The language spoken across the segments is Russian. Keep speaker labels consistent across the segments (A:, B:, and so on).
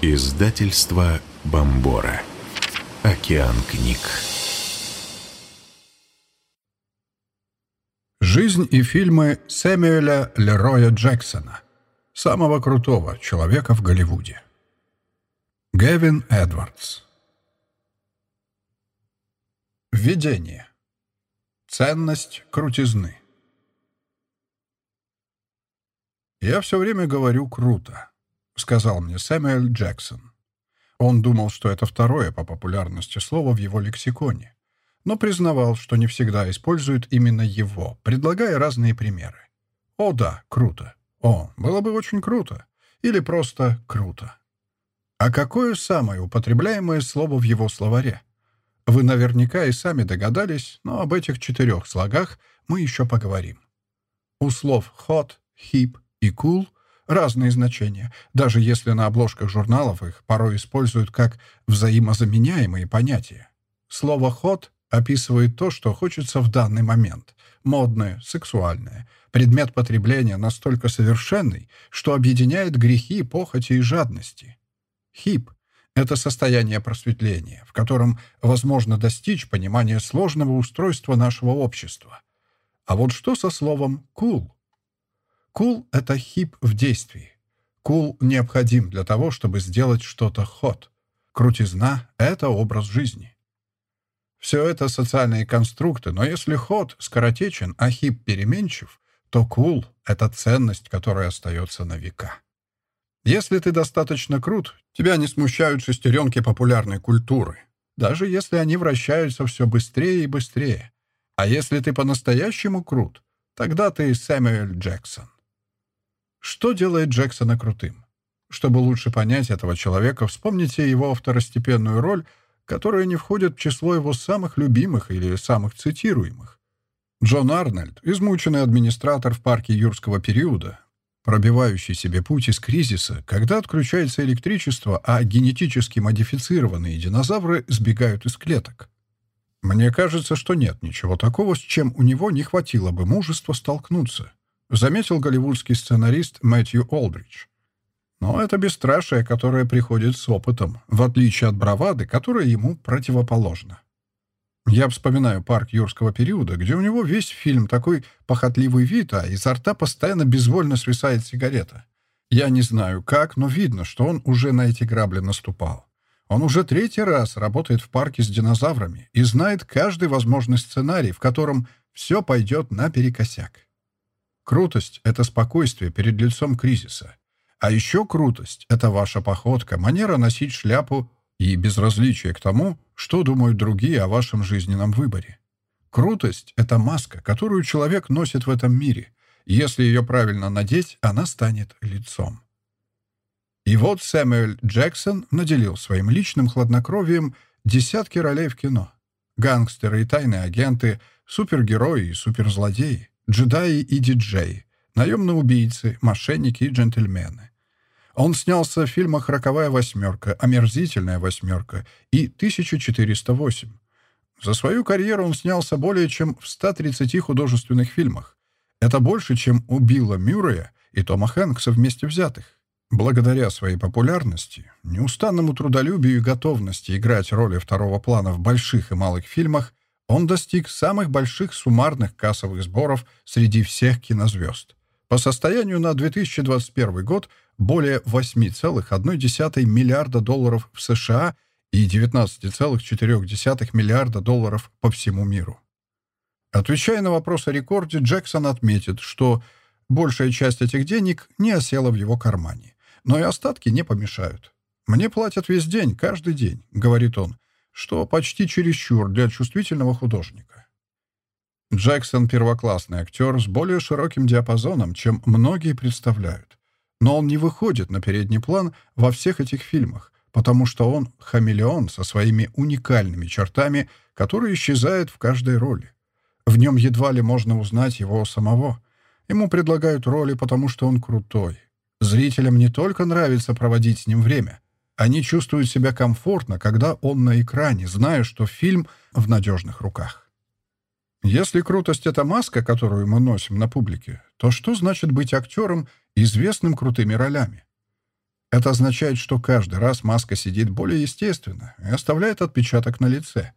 A: Издательство Бомбора. Океан книг.
B: Жизнь и фильмы Сэмюэля Лероя Джексона. Самого крутого человека в Голливуде. Гэвин Эдвардс. Введение. Ценность крутизны. «Я все время говорю «круто», — сказал мне Сэмюэль Джексон. Он думал, что это второе по популярности слово в его лексиконе, но признавал, что не всегда использует именно его, предлагая разные примеры. «О да, круто», «О, было бы очень круто», или просто «круто». А какое самое употребляемое слово в его словаре? Вы наверняка и сами догадались, но об этих четырех слогах мы еще поговорим. У слов «hot», «hip» и cool разные значения, даже если на обложках журналов их порой используют как взаимозаменяемые понятия. Слово hot описывает то, что хочется в данный момент. Модное, сексуальное. Предмет потребления настолько совершенный, что объединяет грехи, похоти и жадности. Хип — это состояние просветления, в котором возможно достичь понимания сложного устройства нашего общества. А вот что со словом «cool»? Cool — это hip в действии. Cool необходим для того, чтобы сделать что-то hot. Крутизна — это образ жизни. Все это социальные конструкты, но если hot скоротечен, а hip переменчив, то cool — это ценность, которая остается на века. Если ты достаточно крут, тебя не смущают шестеренки популярной культуры, даже если они вращаются все быстрее и быстрее. А если ты по-настоящему крут, тогда ты Сэмюэль Джексон. Что делает Джексона крутым? Чтобы лучше понять этого человека, вспомните его второстепенную роль, которая не входит в число его самых любимых или самых цитируемых. Джон Арнольд, измученный администратор в парке юрского периода, пробивающий себе путь из кризиса, когда отключается электричество, а генетически модифицированные динозавры сбегают из клеток. Мне кажется, что нет ничего такого, с чем у него не хватило бы мужества столкнуться заметил голливудский сценарист Мэтью Олдридж. Но это бесстрашие, которое приходит с опытом, в отличие от бравады, которая ему противоположна. Я вспоминаю парк юрского периода, где у него весь фильм такой похотливый вид, а изо рта постоянно безвольно свисает сигарета. Я не знаю как, но видно, что он уже на эти грабли наступал. Он уже третий раз работает в парке с динозаврами и знает каждый возможный сценарий, в котором все пойдет наперекосяк. Крутость — это спокойствие перед лицом кризиса. А еще крутость — это ваша походка, манера носить шляпу и безразличие к тому, что думают другие о вашем жизненном выборе. Крутость — это маска, которую человек носит в этом мире. Если ее правильно надеть, она станет лицом. И вот Сэмюэль Джексон наделил своим личным хладнокровием десятки ролей в кино. Гангстеры и тайные агенты, супергерои и суперзлодеи джедаи и диджеи, наемные убийцы, мошенники и джентльмены. Он снялся в фильмах «Роковая восьмерка», «Омерзительная восьмерка» и «1408». За свою карьеру он снялся более чем в 130 художественных фильмах. Это больше, чем у Билла Мюррея и Тома Хэнкса вместе взятых. Благодаря своей популярности, неустанному трудолюбию и готовности играть роли второго плана в больших и малых фильмах, он достиг самых больших суммарных кассовых сборов среди всех кинозвезд. По состоянию на 2021 год более 8,1 миллиарда долларов в США и 19,4 миллиарда долларов по всему миру. Отвечая на вопрос о рекорде, Джексон отметит, что большая часть этих денег не осела в его кармане, но и остатки не помешают. «Мне платят весь день, каждый день», — говорит он, что почти чересчур для чувствительного художника. Джексон — первоклассный актер с более широким диапазоном, чем многие представляют. Но он не выходит на передний план во всех этих фильмах, потому что он хамелеон со своими уникальными чертами, которые исчезают в каждой роли. В нем едва ли можно узнать его самого. Ему предлагают роли, потому что он крутой. Зрителям не только нравится проводить с ним время — они чувствуют себя комфортно, когда он на экране, зная, что фильм в надежных руках. Если крутость — это маска, которую мы носим на публике, то что значит быть актером, известным крутыми ролями? Это означает, что каждый раз маска сидит более естественно и оставляет отпечаток на лице.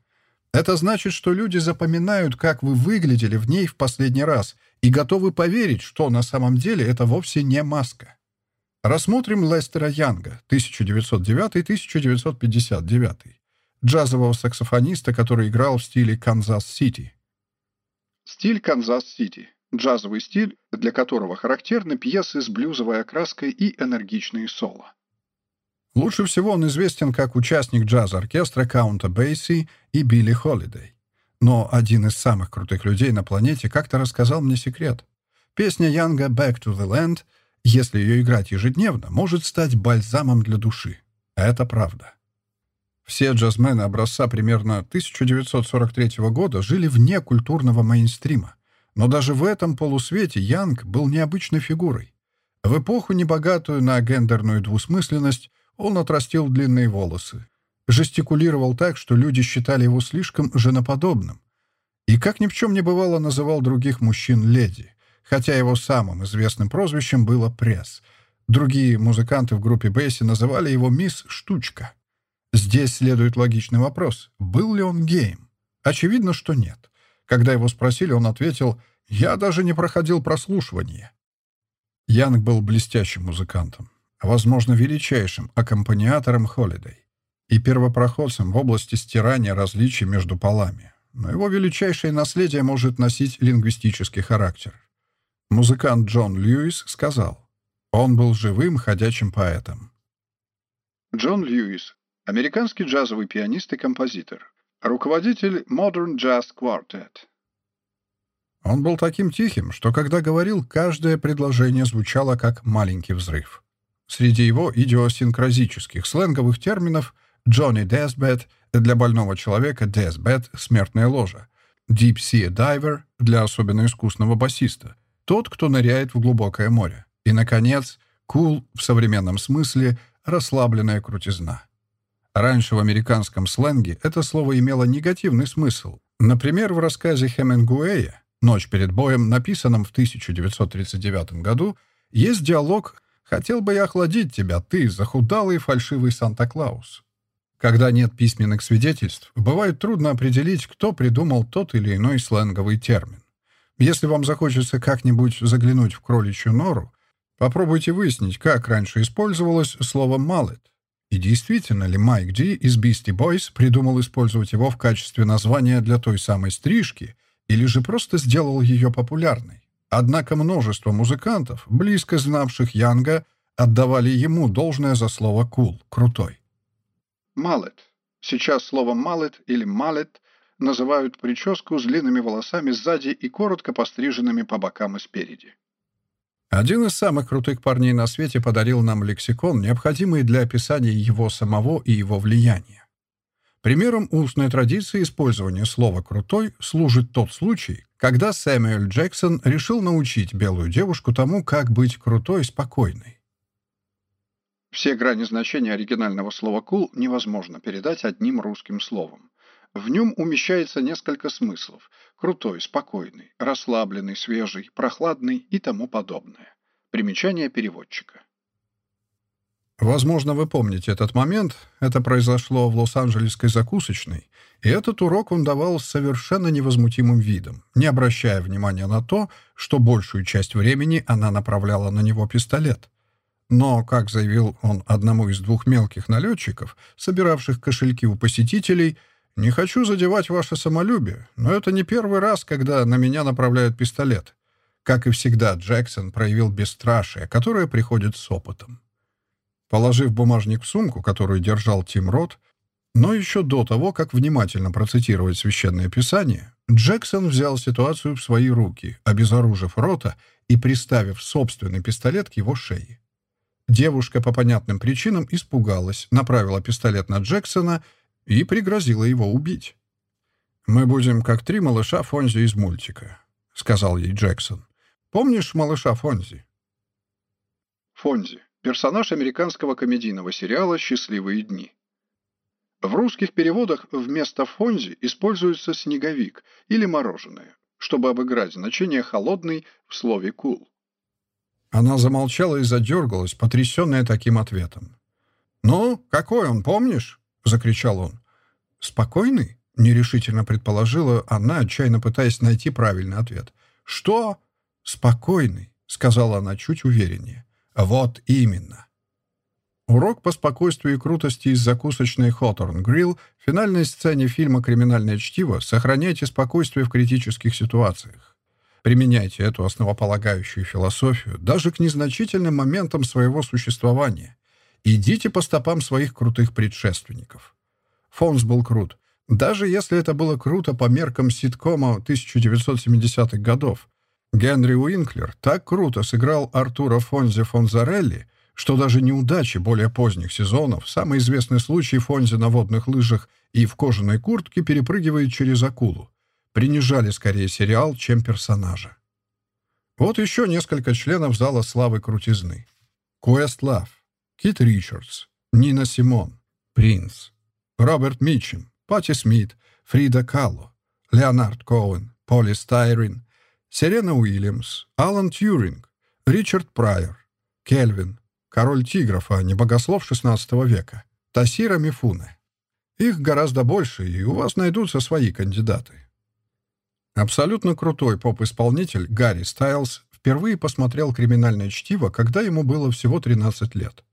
B: Это значит, что люди запоминают, как вы выглядели в ней в последний раз, и готовы поверить, что на самом деле это вовсе не маска. Рассмотрим Лестера Янга, 1909-1959, джазового саксофониста, который играл в стиле Канзас-Сити. Стиль Канзас-Сити – джазовый стиль, для которого характерны пьесы с блюзовой окраской и энергичные соло. Лучше всего он известен как участник джаз-оркестра Каунта Бейси и Билли Холидей. Но один из самых крутых людей на планете как-то рассказал мне секрет. Песня Янга «Back to the Land» если ее играть ежедневно, может стать бальзамом для души. Это правда. Все джазмены образца примерно 1943 года жили вне культурного мейнстрима. Но даже в этом полусвете Янг был необычной фигурой. В эпоху, небогатую на гендерную двусмысленность, он отрастил длинные волосы. Жестикулировал так, что люди считали его слишком женоподобным. И, как ни в чем не бывало, называл других мужчин леди хотя его самым известным прозвищем было «Пресс». Другие музыканты в группе Бейси называли его «Мисс Штучка». Здесь следует логичный вопрос. Был ли он геем? Очевидно, что нет. Когда его спросили, он ответил «Я даже не проходил прослушивание». Янг был блестящим музыкантом, возможно, величайшим аккомпаниатором Холидей и первопроходцем в области стирания различий между полами. Но его величайшее наследие может носить лингвистический характер. Музыкант Джон Льюис сказал, он был живым ходячим поэтом. Джон Льюис, американский джазовый пианист и композитор, руководитель Modern Jazz Quartet. Он был таким тихим, что когда говорил, каждое предложение звучало как маленький взрыв. Среди его идиосинкразических сленговых терминов Джонни Десбет для больного человека Десбет — смертная ложа, Deep Sea Diver для особенно искусного басиста, тот, кто ныряет в глубокое море. И, наконец, кул в современном смысле расслабленная крутизна. Раньше в американском сленге это слово имело негативный смысл. Например, в рассказе Хемингуэя «Ночь перед боем», написанном в 1939 году, есть диалог «Хотел бы я охладить тебя, ты, захудалый фальшивый Санта-Клаус». Когда нет письменных свидетельств, бывает трудно определить, кто придумал тот или иной сленговый термин. Если вам захочется как-нибудь заглянуть в кроличью нору, попробуйте выяснить, как раньше использовалось слово «mallet». И действительно ли Майк Ди из Beastie Boys придумал использовать его в качестве названия для той самой стрижки, или же просто сделал ее популярной? Однако множество музыкантов, близко знавших Янга, отдавали ему должное за слово «cool» — «крутой». Mallet. Сейчас слово «mallet» или «mallet» называют прическу с длинными волосами сзади и коротко постриженными по бокам и спереди. Один из самых крутых парней на свете подарил нам лексикон, необходимый для описания его самого и его влияния. Примером устной традиции использования слова «крутой» служит тот случай, когда Сэмюэль Джексон решил научить белую девушку тому, как быть крутой и спокойной. Все грани значения оригинального слова «кул» невозможно передать одним русским словом. В нем умещается несколько смыслов – крутой, спокойный, расслабленный, свежий, прохладный и тому подобное. Примечание переводчика. Возможно, вы помните этот момент. Это произошло в Лос-Анджелесской закусочной, и этот урок он давал с совершенно невозмутимым видом, не обращая внимания на то, что большую часть времени она направляла на него пистолет. Но, как заявил он одному из двух мелких налетчиков, собиравших кошельки у посетителей – не хочу задевать ваше самолюбие, но это не первый раз, когда на меня направляют пистолет. Как и всегда, Джексон проявил бесстрашие, которое приходит с опытом. Положив бумажник в сумку, которую держал Тим Рот, но еще до того, как внимательно процитировать священное писание, Джексон взял ситуацию в свои руки, обезоружив Рота и приставив собственный пистолет к его шее. Девушка по понятным причинам испугалась, направила пистолет на Джексона и пригрозила его убить. «Мы будем как три малыша Фонзи из мультика», — сказал ей Джексон. «Помнишь малыша Фонзи?» Фонзи — персонаж американского комедийного сериала «Счастливые дни». В русских переводах вместо Фонзи используется снеговик или мороженое, чтобы обыграть значение «холодный» в слове «кул». Она замолчала и задергалась, потрясенная таким ответом. «Ну, какой он, помнишь?» — закричал он. «Спокойный?» — нерешительно предположила она, отчаянно пытаясь найти правильный ответ. «Что?» «Спокойный», — сказала она чуть увереннее. «Вот именно». Урок по спокойствию и крутости из закусочной Хоторн Грилл в финальной сцене фильма «Криминальное чтиво» сохраняйте спокойствие в критических ситуациях. Применяйте эту основополагающую философию даже к незначительным моментам своего существования. Идите по стопам своих крутых предшественников. Фонс был крут. Даже если это было круто по меркам ситкома 1970-х годов. Генри Уинклер так круто сыграл Артура Фонзи Фонзарелли, что даже неудачи более поздних сезонов, самый известный случай Фонзи на водных лыжах и в кожаной куртке перепрыгивает через акулу, принижали скорее сериал, чем персонажа. Вот еще несколько членов зала славы крутизны. Questlove, Кит Ричардс, Нина Симон, Принц, Роберт Митчем, Патти Смит, Фрида Калло, Леонард Коэн, Поли Стайрин, Сирена Уильямс, Алан Тьюринг, Ричард Прайер, Кельвин, король тигров, а не богослов XVI века, Тосиро Мифунэ. Их гораздо больше, и у вас найдутся свои кандидаты. Абсолютно крутой поп-исполнитель Гарри Стайлз впервые посмотрел «Криминальное чтиво», когда ему было всего 13 лет.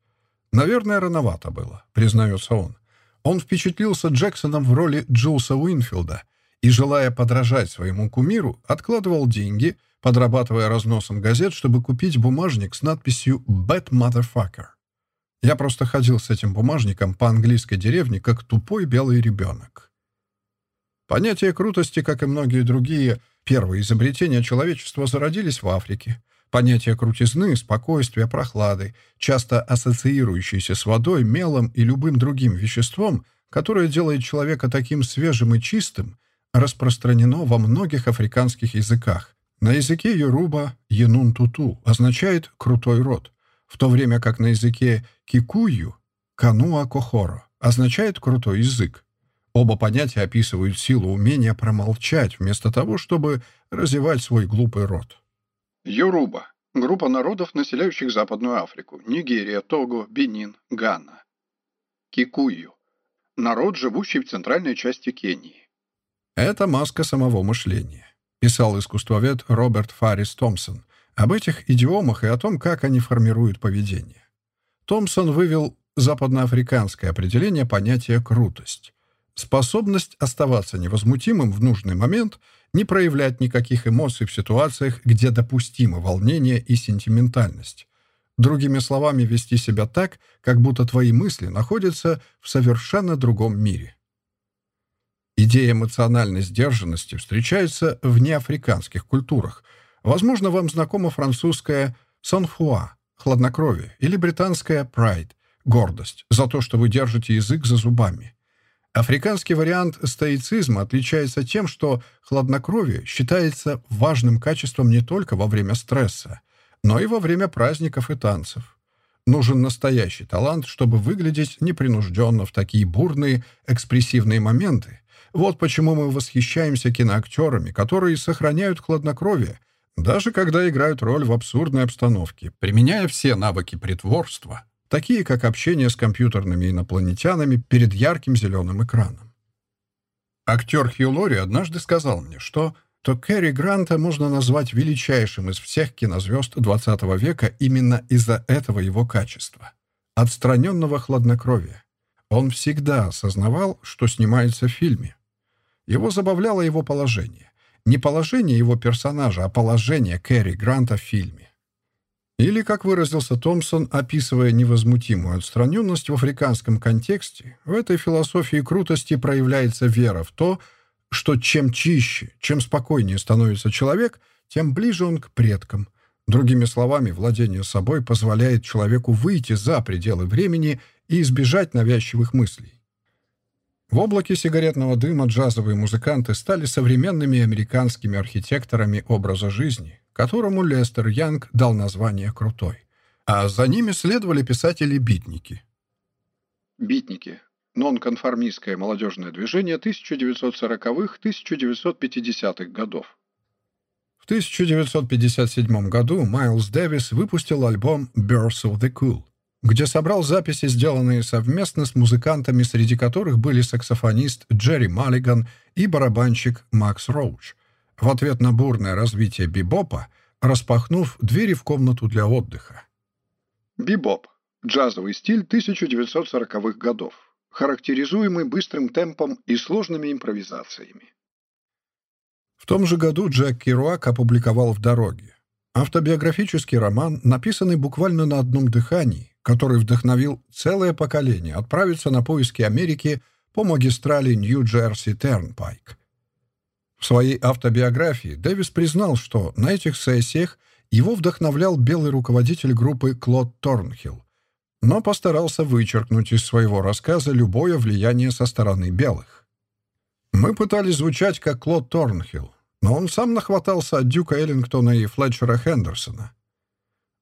B: Наверное, рановато было, признается он. Он впечатлился Джексоном в роли Джулса Уинфилда и, желая подражать своему кумиру, откладывал деньги – подрабатывая разносом газет, чтобы купить бумажник с надписью «Bad Motherfucker». Я просто ходил с этим бумажником по английской деревне, как тупой белый ребенок. Понятие крутости, как и многие другие первые изобретения человечества, зародились в Африке. Понятие крутизны, спокойствия, прохлады, часто ассоциирующиеся с водой, мелом и любым другим веществом, которое делает человека таким свежим и чистым, распространено во многих африканских языках, на языке Йоруба «енун-туту» означает «крутой род», в то время как на языке кикую «кануа-кохоро» означает «крутой язык». Оба понятия описывают силу умения промолчать, вместо того, чтобы развивать свой глупый род. Йоруба – группа народов, населяющих Западную Африку, Нигерия, Того, Бенин, Гана. Кикую – народ, живущий в центральной части Кении. Это маска самого мышления писал искусствовед Роберт Фаррис Томпсон об этих идиомах и о том, как они формируют поведение. Томпсон вывел западноафриканское определение понятия «крутость». Способность оставаться невозмутимым в нужный момент, не проявлять никаких эмоций в ситуациях, где допустимо волнение и сентиментальность. Другими словами, вести себя так, как будто твои мысли находятся в совершенно другом мире. Идея эмоциональной сдержанности встречается в неафриканских культурах. Возможно, вам знакома французская «санфуа» — хладнокровие, или британская «pride» — гордость за то, что вы держите язык за зубами. Африканский вариант стоицизма отличается тем, что хладнокровие считается важным качеством не только во время стресса, но и во время праздников и танцев. Нужен настоящий талант, чтобы выглядеть непринужденно в такие бурные, экспрессивные моменты, вот почему мы восхищаемся киноактерами, которые сохраняют хладнокровие, даже когда играют роль в абсурдной обстановке, применяя все навыки притворства, такие как общение с компьютерными инопланетянами перед ярким зеленым экраном. Актер Хью Лори однажды сказал мне, что то Кэрри Гранта можно назвать величайшим из всех кинозвезд XX века именно из-за этого его качества — отстраненного хладнокровия. Он всегда осознавал, что снимается в фильме. Его забавляло его положение. Не положение его персонажа, а положение Кэрри Гранта в фильме. Или, как выразился Томпсон, описывая невозмутимую отстраненность в африканском контексте, в этой философии крутости проявляется вера в то, что чем чище, чем спокойнее становится человек, тем ближе он к предкам. Другими словами, владение собой позволяет человеку выйти за пределы времени и избежать навязчивых мыслей. В облаке сигаретного дыма джазовые музыканты стали современными американскими архитекторами образа жизни, которому Лестер Янг дал название «Крутой». А за ними следовали писатели-битники. Битники – нонконформистское молодежное движение 1940-1950-х годов. В 1957 году Майлз Дэвис выпустил альбом «Birth of the Cool», где собрал записи, сделанные совместно с музыкантами, среди которых были саксофонист Джерри Маллиган и барабанщик Макс Роуч. В ответ на бурное развитие бибопа, распахнув двери в комнату для отдыха. Бибоп – джазовый стиль 1940-х годов, характеризуемый быстрым темпом и сложными импровизациями. В том же году Джек Керуак опубликовал «В дороге» автобиографический роман, написанный буквально на одном дыхании, который вдохновил целое поколение отправиться на поиски Америки по магистрали Нью-Джерси-Тернпайк. В своей автобиографии Дэвис признал, что на этих сессиях его вдохновлял белый руководитель группы Клод Торнхилл, но постарался вычеркнуть из своего рассказа любое влияние со стороны белых. Мы пытались звучать как Клод Торнхилл, но он сам нахватался от Дюка Эллингтона и Флетчера Хендерсона.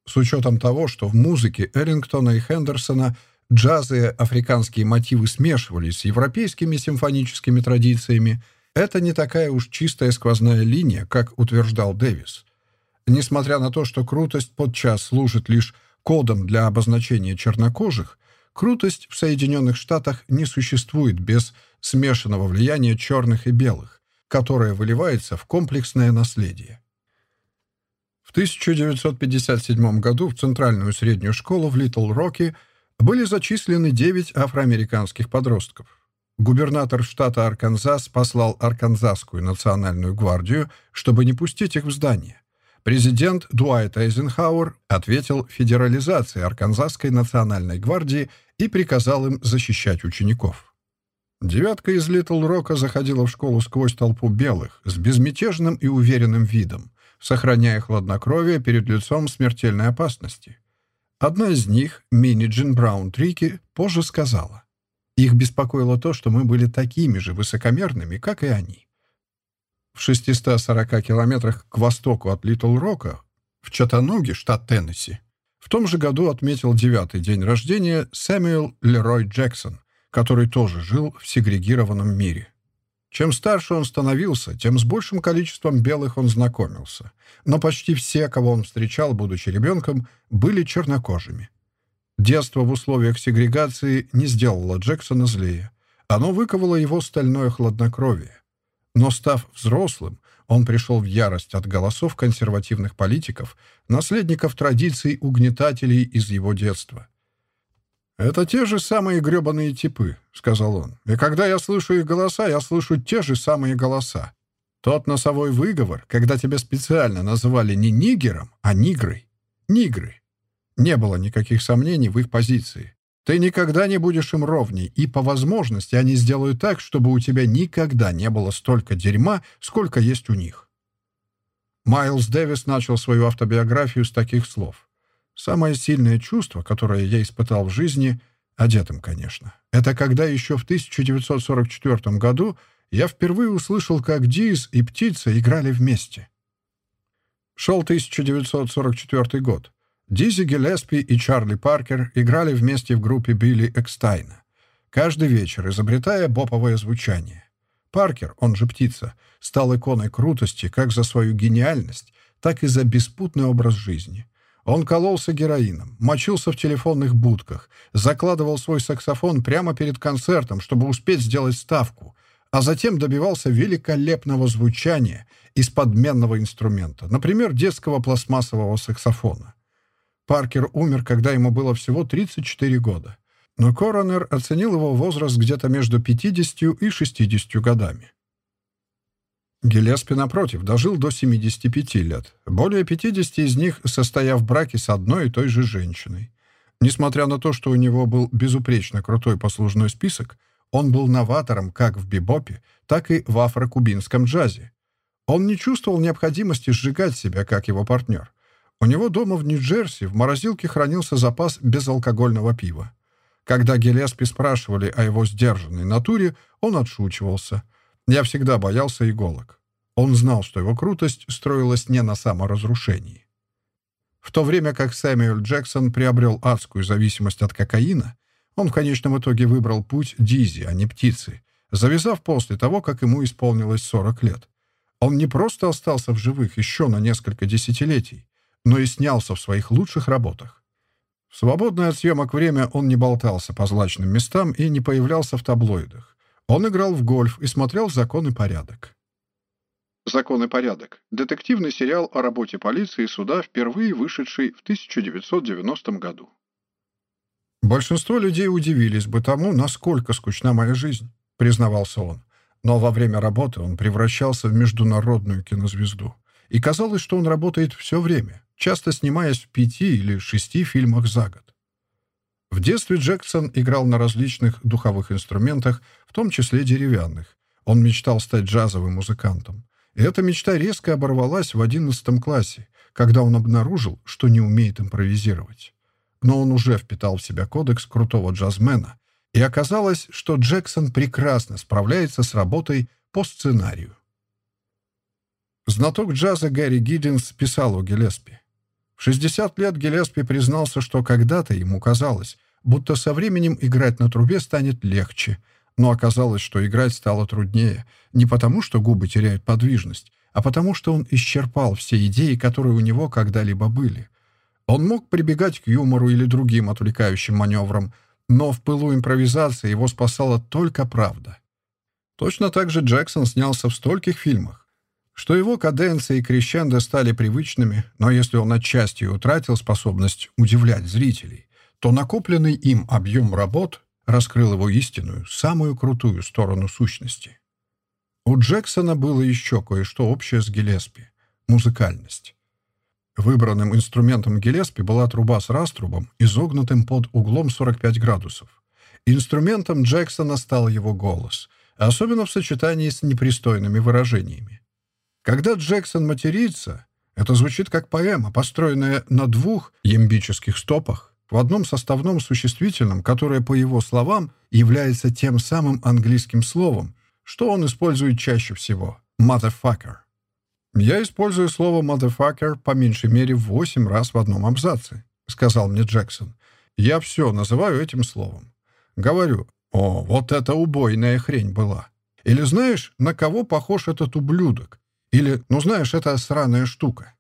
B: С учетом того, что в музыке Эллингтона и Хендерсона джазы африканские мотивы смешивались с европейскими симфоническими традициями, это не такая уж чистая сквозная линия, как утверждал Дэвис. Несмотря на то, что крутость подчас служит лишь кодом для обозначения чернокожих, крутость в Соединенных Штатах не существует без смешанного влияния черных и белых, которое выливается в комплексное наследие. В 1957 году в Центральную среднюю школу в Литл-Роке были зачислены 9 афроамериканских подростков. Губернатор штата Арканзас послал Арканзасскую национальную гвардию, чтобы не пустить их в здание. Президент Дуайт Эйзенхауэр ответил федерализацией Арканзасской национальной гвардии и приказал им защищать учеников. Девятка из Литл-Рока заходила в школу сквозь толпу белых, с безмятежным и уверенным видом, сохраняя хладнокровие перед лицом смертельной опасности. Одна из них, Мини Джин Браун Трики, позже сказала, «Их беспокоило то, что мы были такими же высокомерными, как и они». В 640 километрах к востоку от Литл-Рока, в Чатануге, штат Теннесси, в том же году отметил девятый день рождения Сэмюэл Лерой Джексон, который тоже жил в сегрегированном мире. Чем старше он становился, тем с большим количеством белых он знакомился. Но почти все, кого он встречал, будучи ребенком, были чернокожими. Детство в условиях сегрегации не сделало Джексона злее. Оно выковало его стальное хладнокровие. Но став взрослым, он пришел в ярость от голосов консервативных политиков, наследников традиций угнетателей из его детства. «Это те же самые гребаные типы», — сказал он. «И когда я слышу их голоса, я слышу те же самые голоса. Тот носовой выговор, когда тебя специально называли не нигером, а нигрой. Нигры. Не было никаких сомнений в их позиции. Ты никогда не будешь им ровней, и по возможности они сделают так, чтобы у тебя никогда не было столько дерьма, сколько есть у них». Майлз Дэвис начал свою автобиографию с таких слов. Самое сильное чувство, которое я испытал в жизни, одетым, конечно, это когда еще в 1944 году я впервые услышал, как Диз и Птица играли вместе. Шел 1944 год. Дизи Гелеспи и Чарли Паркер играли вместе в группе Билли Экстайна, каждый вечер изобретая боповое звучание. Паркер, он же Птица, стал иконой крутости как за свою гениальность, так и за беспутный образ жизни — он кололся героином, мочился в телефонных будках, закладывал свой саксофон прямо перед концертом, чтобы успеть сделать ставку, а затем добивался великолепного звучания из подменного инструмента, например, детского пластмассового саксофона. Паркер умер, когда ему было всего 34 года, но коронер оценил его возраст где-то между 50 и 60 годами. Гелеспи, напротив, дожил до 75 лет, более 50 из них состояв в браке с одной и той же женщиной. Несмотря на то, что у него был безупречно крутой послужной список, он был новатором как в бибопе, так и в афро-кубинском джазе. Он не чувствовал необходимости сжигать себя, как его партнер. У него дома в Нью-Джерси в морозилке хранился запас безалкогольного пива. Когда Гелеспи спрашивали о его сдержанной натуре, он отшучивался – я всегда боялся иголок. Он знал, что его крутость строилась не на саморазрушении. В то время как Сэмюэл Джексон приобрел адскую зависимость от кокаина, он в конечном итоге выбрал путь Дизи, а не птицы, завязав после того, как ему исполнилось 40 лет. Он не просто остался в живых еще на несколько десятилетий, но и снялся в своих лучших работах. В свободное от съемок время он не болтался по злачным местам и не появлялся в таблоидах. Он играл в гольф и смотрел «Закон и порядок». «Закон и порядок» — детективный сериал о работе полиции и суда, впервые вышедший в 1990 году. «Большинство людей удивились бы тому, насколько скучна моя жизнь», — признавался он. Но во время работы он превращался в международную кинозвезду. И казалось, что он работает все время, часто снимаясь в пяти или шести фильмах за год. В детстве Джексон играл на различных духовых инструментах, в том числе деревянных. Он мечтал стать джазовым музыкантом. И эта мечта резко оборвалась в одиннадцатом классе, когда он обнаружил, что не умеет импровизировать. Но он уже впитал в себя кодекс крутого джазмена, и оказалось, что Джексон прекрасно справляется с работой по сценарию. Знаток джаза Гэри Гиддинс писал о Гелеспи. В 60 лет Гелеспи признался, что когда-то ему казалось, будто со временем играть на трубе станет легче, но оказалось, что играть стало труднее, не потому, что губы теряют подвижность, а потому, что он исчерпал все идеи, которые у него когда-либо были. Он мог прибегать к юмору или другим отвлекающим маневрам, но в пылу импровизации его спасала только правда. Точно так же Джексон снялся в стольких фильмах, что его каденция и крещендо стали привычными, но если он отчасти утратил способность удивлять зрителей, то накопленный им объем работ раскрыл его истинную, самую крутую сторону сущности. У Джексона было еще кое-что общее с Гелеспи — музыкальность. Выбранным инструментом Гелеспи была труба с раструбом, изогнутым под углом 45 градусов. Инструментом Джексона стал его голос, особенно в сочетании с непристойными выражениями. Когда Джексон матерится, это звучит как поэма, построенная на двух ямбических стопах, в одном составном существительном, которое, по его словам, является тем самым английским словом, что он использует чаще всего — «motherfucker». «Я использую слово «motherfucker» по меньшей мере восемь раз в одном абзаце», — сказал мне Джексон. «Я все называю этим словом. Говорю, о, вот это убойная хрень была. Или знаешь, на кого похож этот ублюдок? Или, ну знаешь, это сраная штука.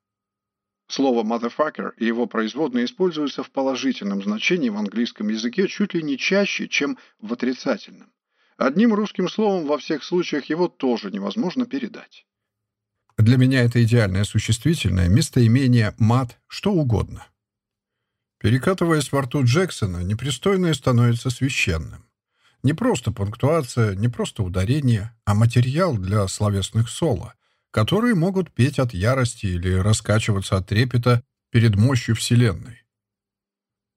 B: Слово «motherfucker» и его производные используются в положительном значении в английском языке чуть ли не чаще, чем в отрицательном. Одним русским словом во всех случаях его тоже невозможно передать. Для меня это идеальное существительное, местоимение «мат», что угодно. Перекатываясь во рту Джексона, непристойное становится священным. Не просто пунктуация, не просто ударение, а материал для словесных соло — которые могут петь от ярости или раскачиваться от трепета перед мощью Вселенной.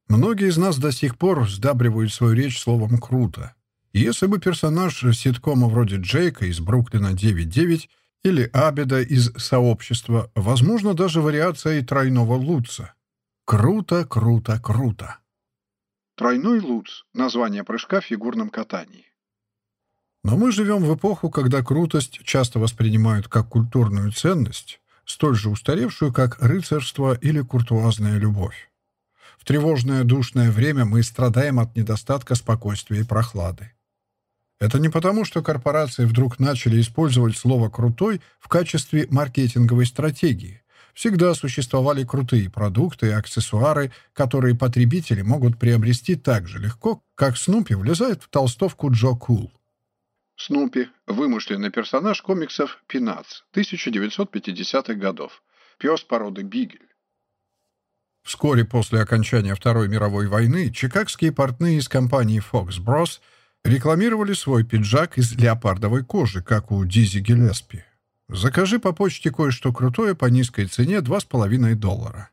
B: Многие из нас до сих пор сдабривают свою речь словом «круто». Если бы персонаж ситкома вроде Джейка из «Бруклина 9.9» или Абеда из «Сообщества», возможно, даже вариация и тройного луца. Круто, круто, круто. Тройной луц — название прыжка в фигурном катании. Но мы живем в эпоху, когда крутость часто воспринимают как культурную ценность, столь же устаревшую, как рыцарство или куртуазная любовь. В тревожное душное время мы страдаем от недостатка спокойствия и прохлады. Это не потому, что корпорации вдруг начали использовать слово «крутой» в качестве маркетинговой стратегии. Всегда существовали крутые продукты и аксессуары, которые потребители могут приобрести так же легко, как Снупи влезает в толстовку Джо Кул. Снупи – вымышленный персонаж комиксов «Пинац» 1950-х годов. Пес породы Бигель. Вскоре после окончания Второй мировой войны чикагские портные из компании Fox Bros. рекламировали свой пиджак из леопардовой кожи, как у Дизи Гелеспи. Закажи по почте кое-что крутое по низкой цене 2,5 доллара.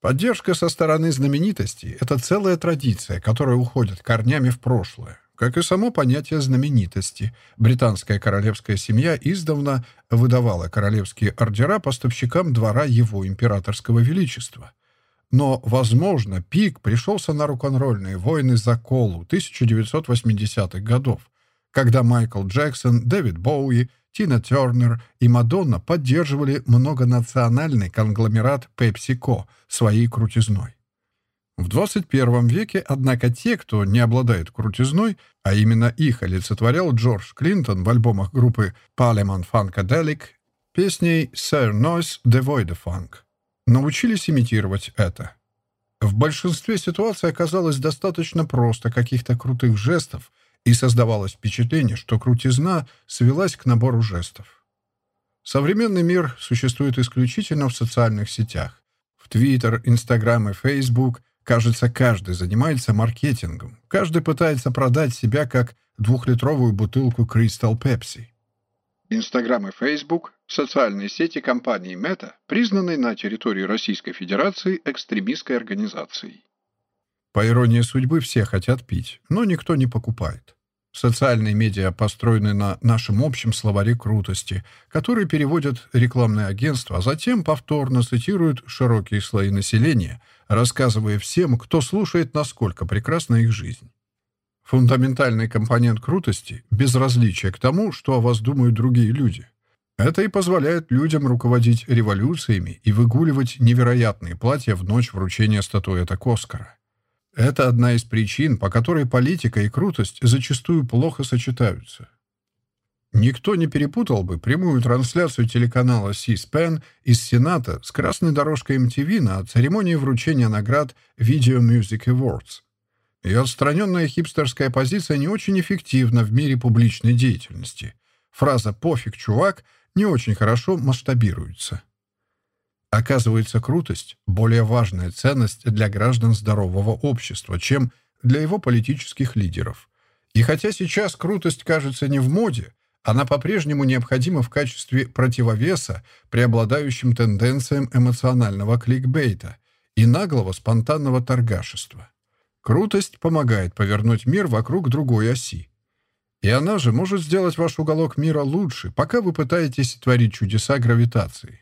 B: Поддержка со стороны знаменитостей – это целая традиция, которая уходит корнями в прошлое как и само понятие знаменитости. Британская королевская семья издавна выдавала королевские ордера поставщикам двора его императорского величества. Но, возможно, пик пришелся на рок-н-ролльные войны за колу 1980-х годов, когда Майкл Джексон, Дэвид Боуи, Тина Тернер и Мадонна поддерживали многонациональный конгломерат PepsiCo своей крутизной. В 21 веке, однако, те, кто не обладает крутизной, а именно их олицетворял Джордж Клинтон в альбомах группы Parliament Funkadelic песней «Sir Noise Devoid Funk», научились имитировать это. В большинстве ситуаций оказалось достаточно просто каких-то крутых жестов, и создавалось впечатление, что крутизна свелась к набору жестов. Современный мир существует исключительно в социальных сетях. В Твиттер, Инстаграм и Фейсбук, кажется, каждый занимается маркетингом. Каждый пытается продать себя как двухлитровую бутылку Crystal Pepsi. Инстаграм и Фейсбук – социальные сети компании Мета, признанной на территории Российской Федерации экстремистской организацией. По иронии судьбы, все хотят пить, но никто не покупает. Социальные медиа построены на нашем общем словаре крутости, который переводят рекламные агентства, а затем повторно цитируют широкие слои населения, рассказывая всем, кто слушает, насколько прекрасна их жизнь. Фундаментальный компонент крутости — безразличие к тому, что о вас думают другие люди. Это и позволяет людям руководить революциями и выгуливать невероятные платья в ночь вручения статуэток Оскара. Это одна из причин, по которой политика и крутость зачастую плохо сочетаются. Никто не перепутал бы прямую трансляцию телеканала C-SPAN из Сената с красной дорожкой MTV на церемонии вручения наград Video Music Awards. И отстраненная хипстерская позиция не очень эффективна в мире публичной деятельности. Фраза «пофиг, чувак» не очень хорошо масштабируется. Оказывается, крутость — более важная ценность для граждан здорового общества, чем для его политических лидеров. И хотя сейчас крутость кажется не в моде, она по-прежнему необходима в качестве противовеса преобладающим тенденциям эмоционального кликбейта и наглого спонтанного торгашества. Крутость помогает повернуть мир вокруг другой оси. И она же может сделать ваш уголок мира лучше, пока вы пытаетесь творить чудеса гравитации.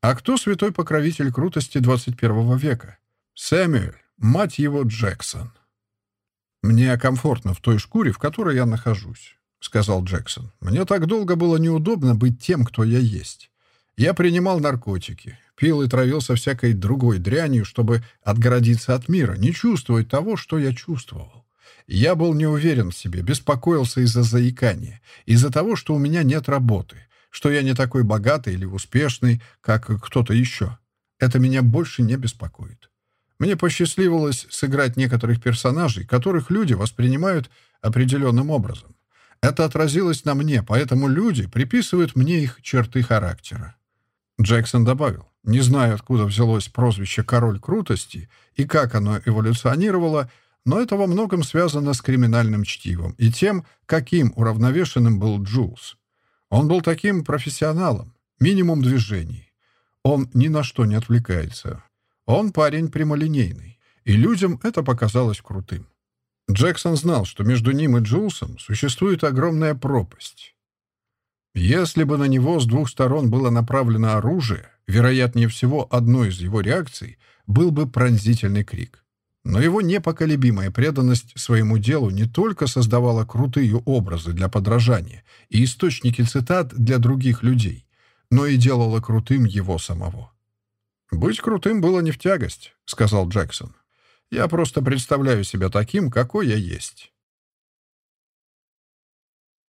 B: А кто святой покровитель крутости 21 века? Сэмюэль, мать его Джексон. «Мне комфортно в той шкуре, в которой я нахожусь», — сказал Джексон. «Мне так долго было неудобно быть тем, кто я есть. Я принимал наркотики, пил и травился всякой другой дрянью, чтобы отгородиться от мира, не чувствовать того, что я чувствовал. Я был не уверен в себе, беспокоился из-за заикания, из-за того, что у меня нет работы, что я не такой богатый или успешный, как кто-то еще. Это меня больше не беспокоит. Мне посчастливилось сыграть некоторых персонажей, которых люди воспринимают определенным образом. Это отразилось на мне, поэтому люди приписывают мне их черты характера. Джексон добавил, не знаю, откуда взялось прозвище «Король крутости» и как оно эволюционировало, но это во многом связано с криминальным чтивом и тем, каким уравновешенным был Джулс. Он был таким профессионалом, минимум движений. Он ни на что не отвлекается. Он парень прямолинейный, и людям это показалось крутым. Джексон знал, что между ним и Джулсом существует огромная пропасть. Если бы на него с двух сторон было направлено оружие, вероятнее всего, одной из его реакций был бы пронзительный крик. Но его непоколебимая преданность своему делу не только создавала крутые образы для подражания и источники цитат для других людей, но и делала крутым его самого. «Быть крутым было не в тягость», — сказал Джексон. «Я просто представляю себя таким, какой я есть».